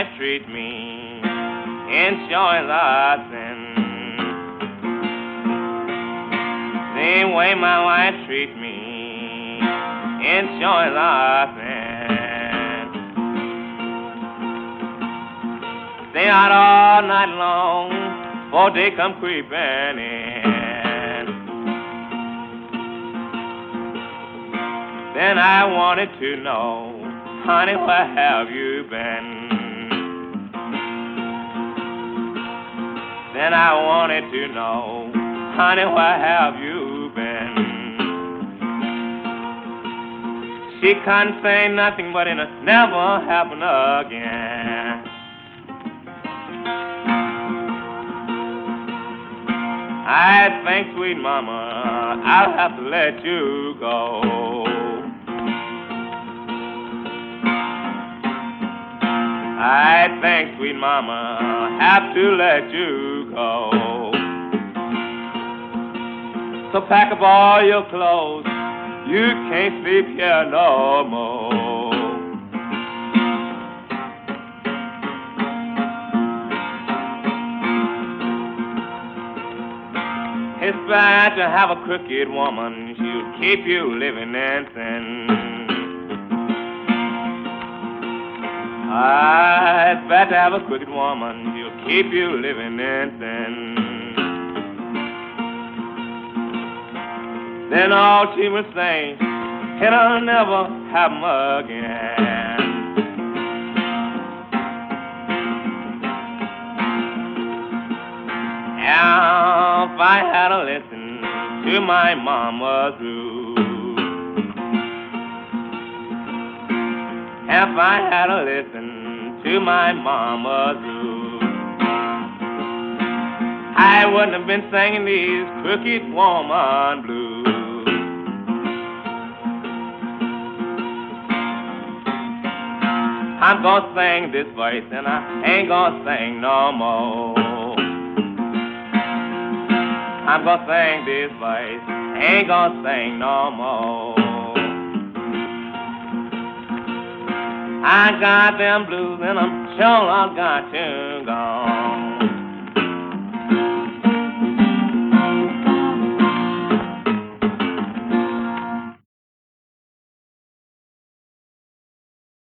wife treat me, and sure as I sin. Same way my wife treat me, and sure as I sin. Stay out all night long, before they come creeping in. Then I wanted to know, honey, where have you been? Then I wanted to know, honey, where have you been? She can't say nothing, but it'll never happen again. I think, sweet mama, I'll have to let you go. I think, sweet mama, I have to let you go. So pack up all your clothes, you can't sleep here no more. It's bad to have a crooked woman, she'll keep you living in sin. To have a crooked woman. She'll keep you living in sin. Then all she will say, it'll never have happen again. Now, if I had to listen to my mama's rules. If I had to listen to my mama's rules, I wouldn't have been singing these crooked woman blues. I'm gonna sing this verse and I ain't gonna sing no more. I'm gonna sing this verse, ain't gonna sing no more. I got them blues and I'm sure I got you gone.